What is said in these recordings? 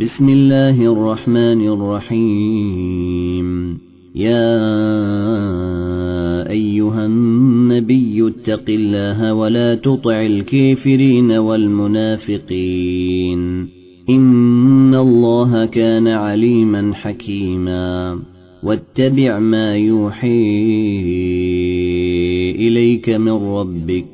بسم الله الرحمن الرحيم. يا أيها النبي اتق الله ولا تطع الكافرين والمنافقين. إن الله كان عليما حكيما. واتبع ما يوحي إليك من ربك.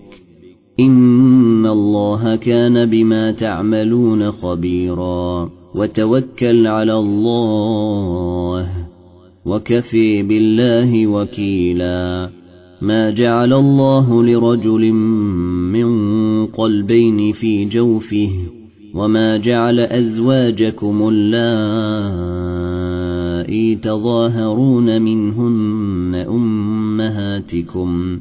إن الله كان بما تعملون خبيرا. وتوكل على الله وكفي بالله وكيلا ما جعل الله لرجل من قلبين في جوفه وما جعل أزواجكم اللائي تظاهرون منهن أمهاتكم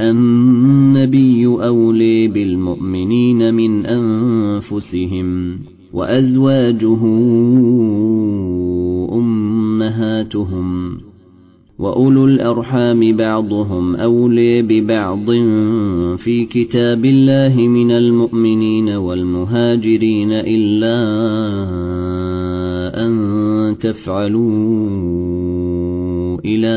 النبي أولي بالمؤمنين من أنفسهم وأزواجه أمهاتهم وأولو الأرحام بعضهم أولي ببعض في كتاب الله من المؤمنين والمهاجرين إلا أن تفعلوا إلى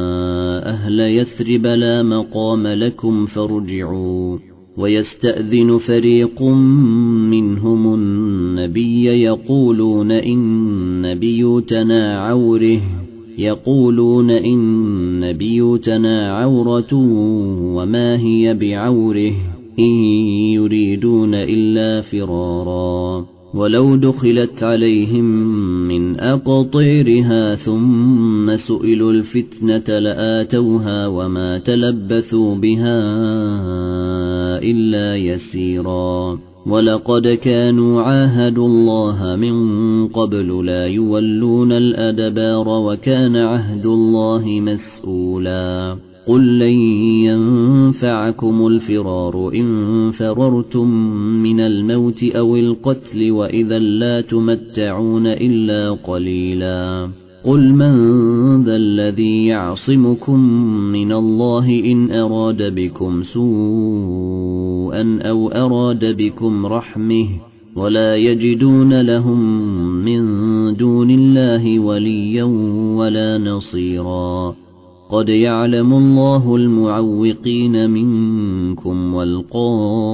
أهل يثرب لا مقام لكم فارجعوا ويستأذن فريق منهم النبي يقولون إن بيوتنا عوره يقولون إن بيوتنا عورة وما هي بعوره إن يريدون إلا فرارا ولو دخلت عليهم من أقطيرها ثم سئلوا الفتنة لآتوها وما تلبثوا بها إلا يسيرا. ولقد كانوا عاهدوا الله من قبل لا يولون الأدبار وكان عهد الله مسؤولا. قل لن ينفعكم الفرار ان فررتم من الموت أو القتل واذا لا تمتعون الا قليلا قل من ذا الذي يعصمكم من الله إن أراد بكم سوءا أو أراد بكم رحمه ولا يجدون لهم من دون الله وليا ولا نصيرا قد يعلم الله المعوقين منكم والقائلين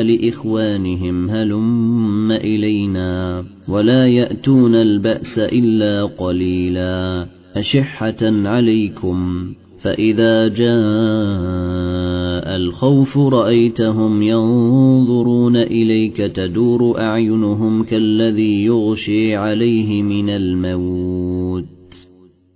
لاخوانهم هلم الينا ولا ياتون الباس الا قليلا اشحه عليكم فاذا جاء الخوف رايتهم ينظرون اليك تدور اعينهم كالذي يغشي عليه من الموت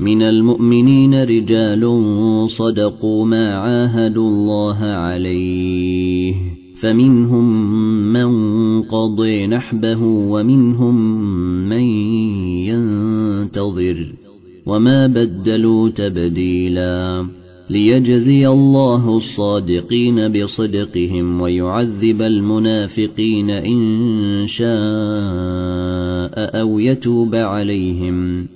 من المؤمنين رجال صدقوا ما عاهدوا الله عليه. فمنهم من قضي نحبه ومنهم من ينتظر. وما بدلوا تبديلا. ليجزي الله الصادقين بصدقهم ويعذب المنافقين إن شاء أو يتوب عليهم.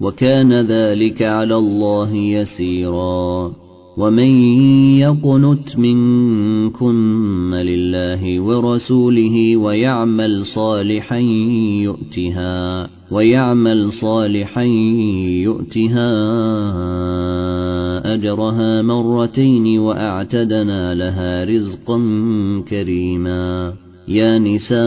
وكان ذلك على الله يسيرا. ومن يقنت منكن لله ورسوله ويعمل صالحا يؤتها ويعمل صالحا يؤتها أجرها مرتين وأعتدنا لها رزقا كريما. يا نساء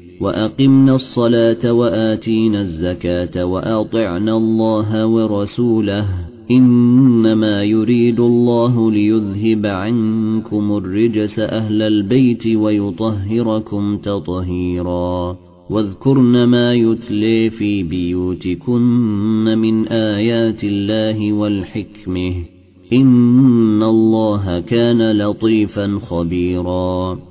وأقمنا الصلاة وآتينا الزكاة وأطعنا الله ورسوله إنما يريد الله ليذهب عنكم الرجس أهل البيت ويطهركم تطهيرا واذكرن ما يتلي في بيوتكن من آيات الله والحكمة إن الله كان لطيفا خبيرا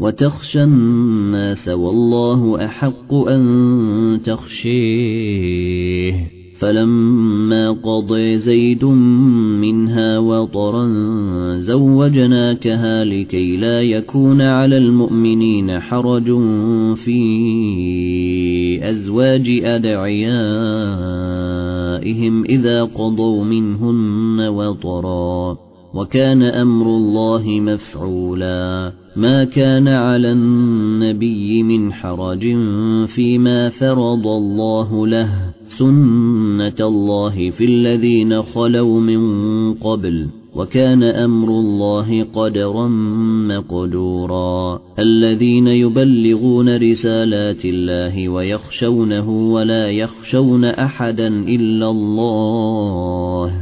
وتخشى الناس والله أحق أن تخشيه. فلما قضي زيد منها وطرا زوجناكها لكي لا يكون على المؤمنين حرج في أزواج أدعيائهم إذا قضوا منهن وطرا. وكان أمر الله مفعولا. ما كان على النبي من حرج فيما فرض الله له. سنة الله في الذين خلوا من قبل. وكان أمر الله قدرا مقدورا. الذين يبلغون رسالات الله ويخشونه ولا يخشون أحدا إلا الله.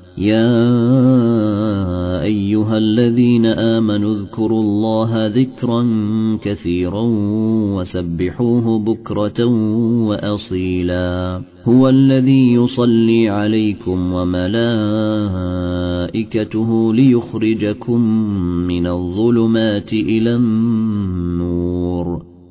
يا أيها الذين آمنوا اذكروا الله ذكرا كثيرا وسبحوه بكرة وأصيلا. هو الذي يصلي عليكم وملائكته ليخرجكم من الظلمات إلى النور.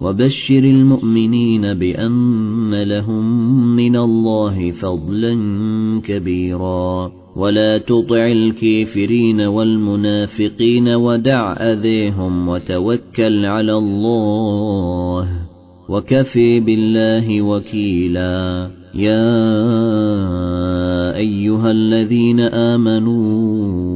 وبشر المؤمنين بأن لهم من الله فضلا كبيرا. ولا تطع الكافرين والمنافقين ودع أذيهم وتوكل على الله وكفي بالله وكيلا. يا أيها الذين آمنوا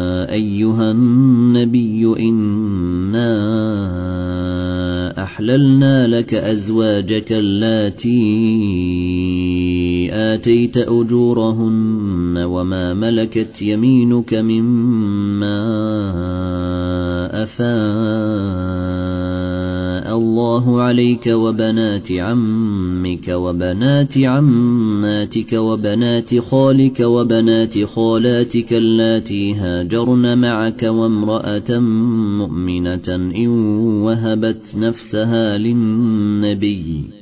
أيها النبي إنا أحللنا لك أزواجك اللاتي آتيت أجورهن وما ملكت يمينك مما أفاء الله عليك وبنات عمك وبنات عماتك وبنات خالك وبنات خالاتك اللاتي هاجرن معك وامرأة مؤمنة إن وهبت نفسها للنبي.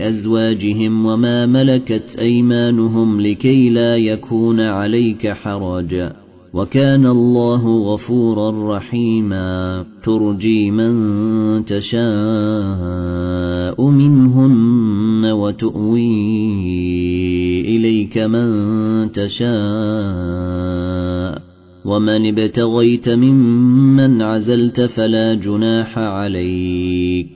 أزواجهم وما ملكت أيمانهم لكي لا يكون عليك حرج. وكان الله غفورا رحيما. ترجي من تشاء منهن وتؤوي إليك من تشاء. ومن ابتغيت ممن عزلت فلا جناح عليك.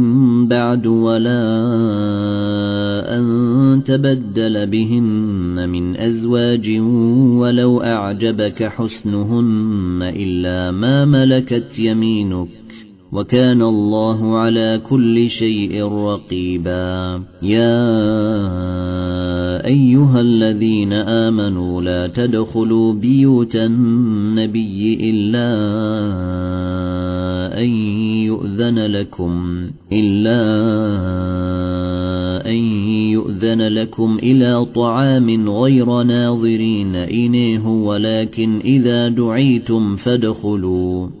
بعد ولا أن تبدل بهن من أزواج ولو أعجبك حسنهن إلا ما ملكت يمينك وكان الله على كل شيء رقيبا. يا أيها الذين آمنوا لا تدخلوا بيوت النبي إلا أن يؤذن لكم إلا أن يؤذن لكم إلى طعام غير ناظرين إنيه ولكن إذا دعيتم فادخلوا.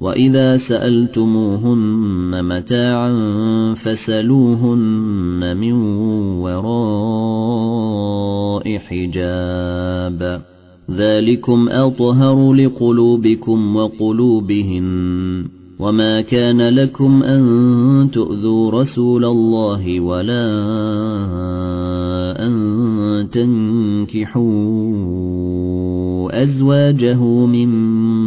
وإذا سألتموهن متاعا فسلوهن من وراء حجاب ذلكم أطهر لقلوبكم وقلوبهن وما كان لكم أن تؤذوا رسول الله ولا أن تنكحوا أزواجه من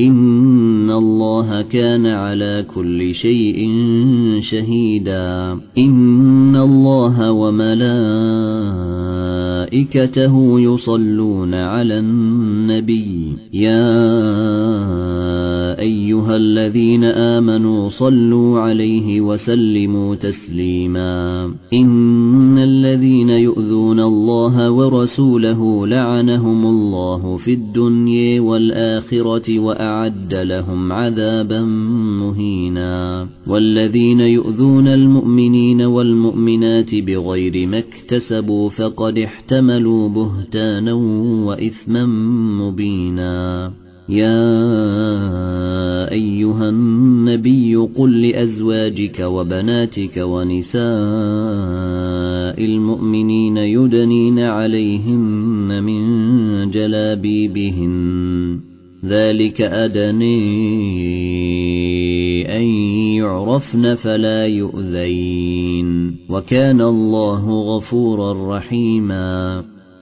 إن الله كان على كل شيء شهيدا. إن الله وملائكته يصلون على النبي. يا أيها الذين آمنوا صلوا عليه وسلموا تسليما. إن الذين يؤذون الله ورسوله لعنهم الله في الدنيا والآخرة وأعد لهم عذابا مهينا. والذين يؤذون المؤمنين والمؤمنات بغير ما اكتسبوا فقد احتملوا بهتانا وإثما مبينا. يا أيها النبي قل لأزواجك وبناتك ونساء المؤمنين يدنين عليهن من جلابيبهن. ذلك أدني أن يعرفن فلا يؤذين. وكان الله غفورا رحيما.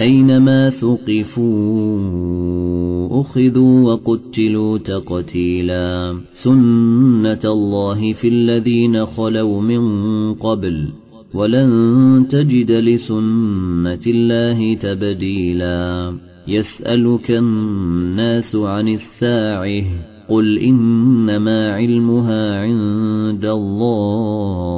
أينما ثقفون أخذوا وقتلوا تقتيلا. سنة الله في الذين خلوا من قبل ولن تجد لسنة الله تبديلا. يسألك الناس عن الساعة قل إنما علمها عند الله.